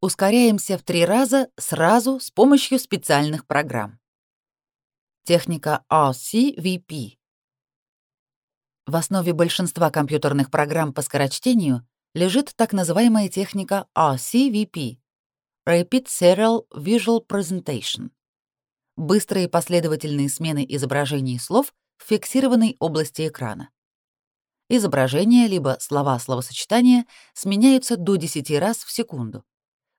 Ускоряемся в три раза сразу с помощью специальных программ. Техника RCVP. В основе большинства компьютерных программ по скорочтению лежит так называемая техника RCVP — Rapid Serial Visual Presentation — быстрые последовательные смены изображений и слов в фиксированной области экрана. Изображения либо слова-словосочетания сменяются до 10 раз в секунду.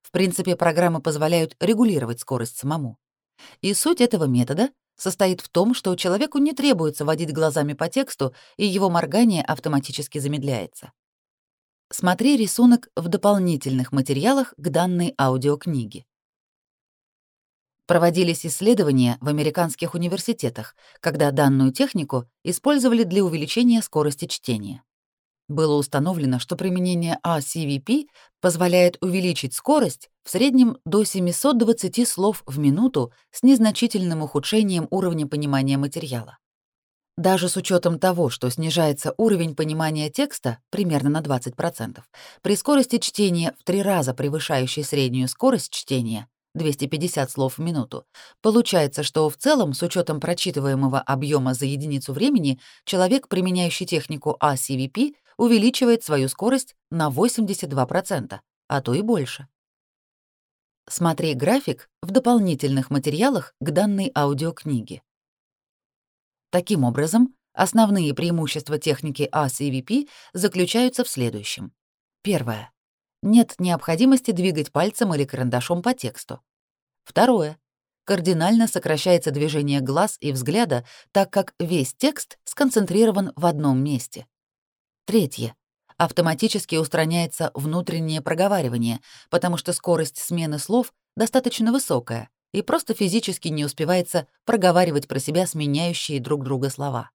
В принципе, программы позволяют регулировать скорость самому. И суть этого метода состоит в том, что человеку не требуется водить глазами по тексту, и его моргание автоматически замедляется. Смотри рисунок в дополнительных материалах к данной аудиокниге. Проводились исследования в американских университетах, когда данную технику использовали для увеличения скорости чтения. Было установлено, что применение ACVP позволяет увеличить скорость в среднем до 720 слов в минуту с незначительным ухудшением уровня понимания материала. Даже с учетом того, что снижается уровень понимания текста примерно на 20%, при скорости чтения в три раза превышающей среднюю скорость чтения 250 слов в минуту, получается, что в целом, с учетом прочитываемого объема за единицу времени, человек, применяющий технику ACVP, увеличивает свою скорость на 82%, а то и больше. Смотри график в дополнительных материалах к данной аудиокниге. Таким образом, основные преимущества техники ACVP заключаются в следующем. Первое. Нет необходимости двигать пальцем или карандашом по тексту. Второе. Кардинально сокращается движение глаз и взгляда, так как весь текст сконцентрирован в одном месте. Третье. Автоматически устраняется внутреннее проговаривание, потому что скорость смены слов достаточно высокая, и просто физически не успевается проговаривать про себя сменяющие друг друга слова.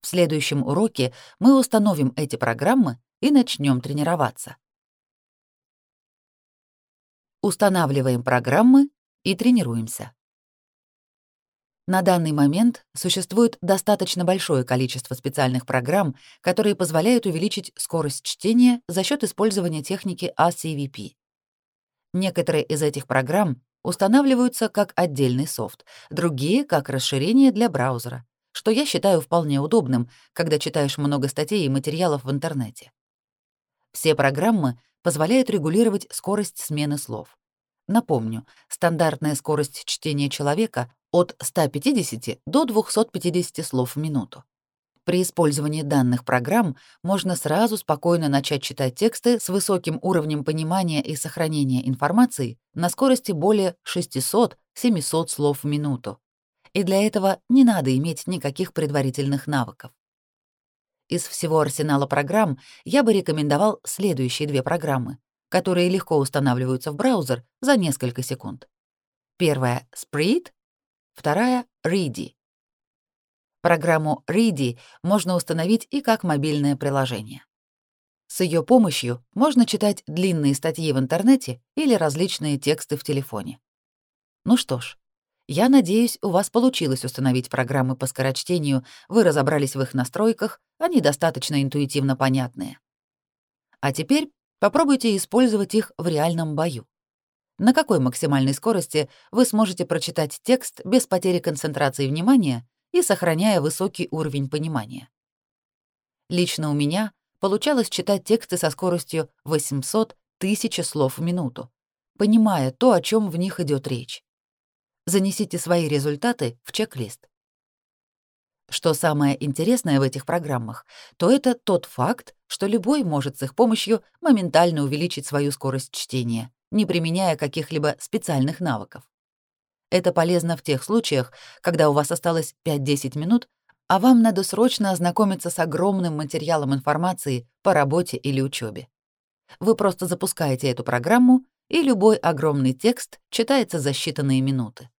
В следующем уроке мы установим эти программы и начнем тренироваться. Устанавливаем программы и тренируемся. На данный момент существует достаточно большое количество специальных программ, которые позволяют увеличить скорость чтения за счет использования техники ACVP. Некоторые из этих программ устанавливаются как отдельный софт, другие — как расширение для браузера, что я считаю вполне удобным, когда читаешь много статей и материалов в интернете. Все программы позволяют регулировать скорость смены слов. Напомню, стандартная скорость чтения человека от 150 до 250 слов в минуту. При использовании данных программ можно сразу спокойно начать читать тексты с высоким уровнем понимания и сохранения информации на скорости более 600-700 слов в минуту. И для этого не надо иметь никаких предварительных навыков. Из всего арсенала программ я бы рекомендовал следующие две программы, которые легко устанавливаются в браузер за несколько секунд. Первая — Spreed, вторая — Ready. Программу Ready можно установить и как мобильное приложение. С ее помощью можно читать длинные статьи в интернете или различные тексты в телефоне. Ну что ж, я надеюсь, у вас получилось установить программы по скорочтению, вы разобрались в их настройках, они достаточно интуитивно понятные. А теперь попробуйте использовать их в реальном бою. На какой максимальной скорости вы сможете прочитать текст без потери концентрации внимания и сохраняя высокий уровень понимания. Лично у меня получалось читать тексты со скоростью 800 тысяч слов в минуту, понимая то, о чем в них идет речь. Занесите свои результаты в чек-лист. Что самое интересное в этих программах, то это тот факт, что любой может с их помощью моментально увеличить свою скорость чтения, не применяя каких-либо специальных навыков. Это полезно в тех случаях, когда у вас осталось 5-10 минут, а вам надо срочно ознакомиться с огромным материалом информации по работе или учебе. Вы просто запускаете эту программу, и любой огромный текст читается за считанные минуты.